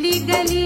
गली गली